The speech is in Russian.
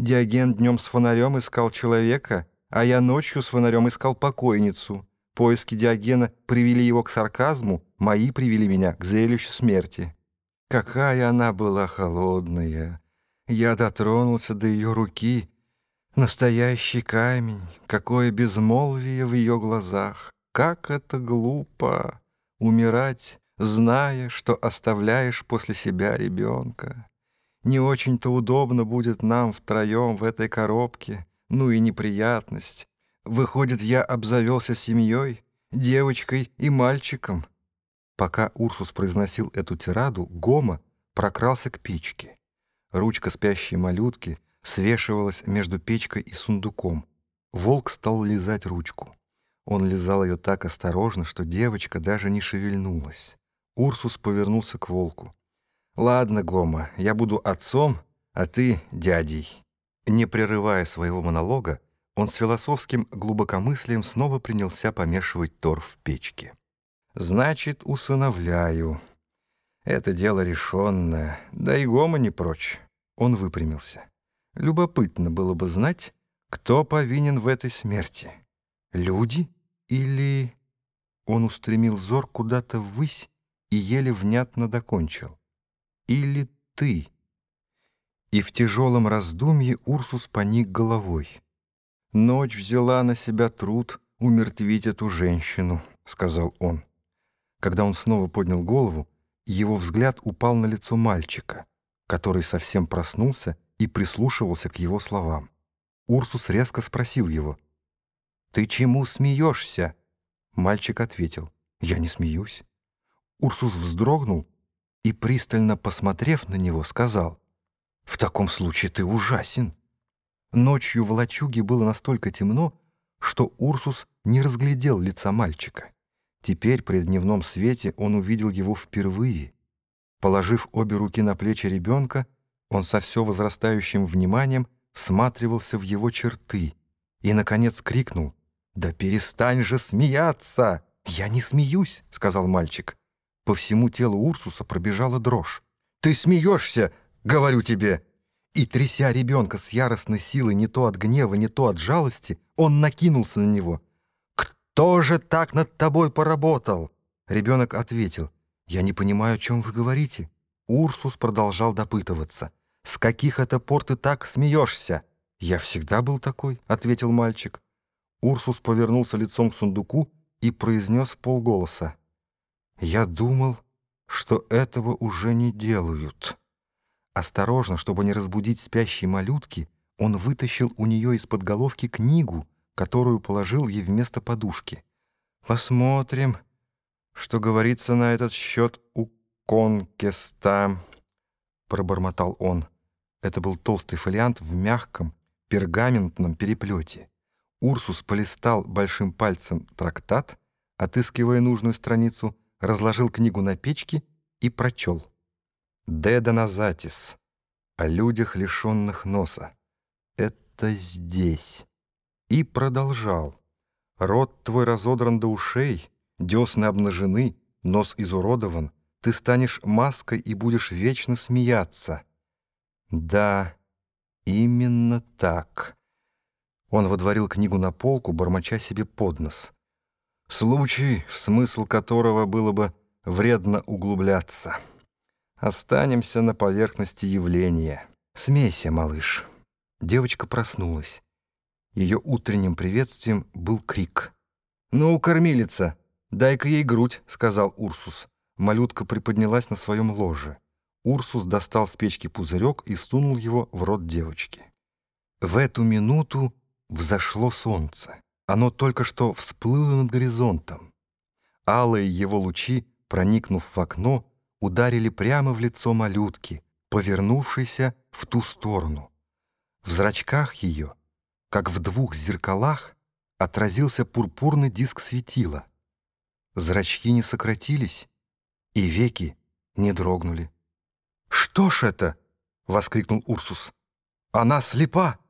Диоген днем с фонарем искал человека, а я ночью с фонарем искал покойницу. Поиски Диогена привели его к сарказму, мои привели меня к зрелищу смерти. Какая она была холодная! Я дотронулся до ее руки. Настоящий камень, какое безмолвие в ее глазах! Как это глупо! Умирать, зная, что оставляешь после себя ребенка. Не очень-то удобно будет нам втроем в этой коробке, ну и неприятность. Выходит, я обзавелся семьей, девочкой и мальчиком. Пока Урсус произносил эту тираду, Гома прокрался к печке. Ручка спящей малютки свешивалась между печкой и сундуком. Волк стал лизать ручку. Он лизал ее так осторожно, что девочка даже не шевельнулась. Урсус повернулся к волку. «Ладно, Гома, я буду отцом, а ты дядей». Не прерывая своего монолога, он с философским глубокомыслием снова принялся помешивать торф в печке. «Значит, усыновляю. Это дело решенное, да и Гома не прочь». Он выпрямился. «Любопытно было бы знать, кто повинен в этой смерти. Люди или...» Он устремил взор куда-то ввысь и еле внятно докончил или ты?» И в тяжелом раздумье Урсус поник головой. «Ночь взяла на себя труд умертвить эту женщину», — сказал он. Когда он снова поднял голову, его взгляд упал на лицо мальчика, который совсем проснулся и прислушивался к его словам. Урсус резко спросил его. «Ты чему смеешься?» Мальчик ответил. «Я не смеюсь». Урсус вздрогнул и, пристально посмотрев на него, сказал, «В таком случае ты ужасен». Ночью в лачуге было настолько темно, что Урсус не разглядел лица мальчика. Теперь при дневном свете он увидел его впервые. Положив обе руки на плечи ребенка, он со все возрастающим вниманием всматривался в его черты и, наконец, крикнул, «Да перестань же смеяться!» «Я не смеюсь», — сказал мальчик. По всему телу Урсуса пробежала дрожь. «Ты смеешься, говорю тебе!» И, тряся ребенка с яростной силой не то от гнева, не то от жалости, он накинулся на него. «Кто же так над тобой поработал?» Ребенок ответил. «Я не понимаю, о чем вы говорите». Урсус продолжал допытываться. «С каких это пор ты так смеешься?» «Я всегда был такой», — ответил мальчик. Урсус повернулся лицом к сундуку и произнес в полголоса. Я думал, что этого уже не делают. Осторожно, чтобы не разбудить спящей малютки, он вытащил у нее из-под головки книгу, которую положил ей вместо подушки. «Посмотрим, что говорится на этот счет у Конкеста», — пробормотал он. Это был толстый фолиант в мягком, пергаментном переплете. Урсус полистал большим пальцем трактат, отыскивая нужную страницу, разложил книгу на печке и прочел. «Деда Назатис. О людях, лишенных носа. Это здесь». И продолжал. «Рот твой разодран до ушей, десны обнажены, нос изуродован. Ты станешь маской и будешь вечно смеяться». «Да, именно так». Он водворил книгу на полку, бормоча себе под нос. Случай, в смысл которого было бы вредно углубляться. Останемся на поверхности явления. Смейся, малыш. Девочка проснулась. Ее утренним приветствием был крик. «Ну, кормилица, дай-ка ей грудь», — сказал Урсус. Малютка приподнялась на своем ложе. Урсус достал с печки пузырек и сунул его в рот девочки. В эту минуту взошло солнце. Оно только что всплыло над горизонтом. Алые его лучи, проникнув в окно, ударили прямо в лицо малютки, повернувшейся в ту сторону. В зрачках ее, как в двух зеркалах, отразился пурпурный диск светила. Зрачки не сократились, и веки не дрогнули. «Что ж это?» — воскликнул Урсус. «Она слепа!»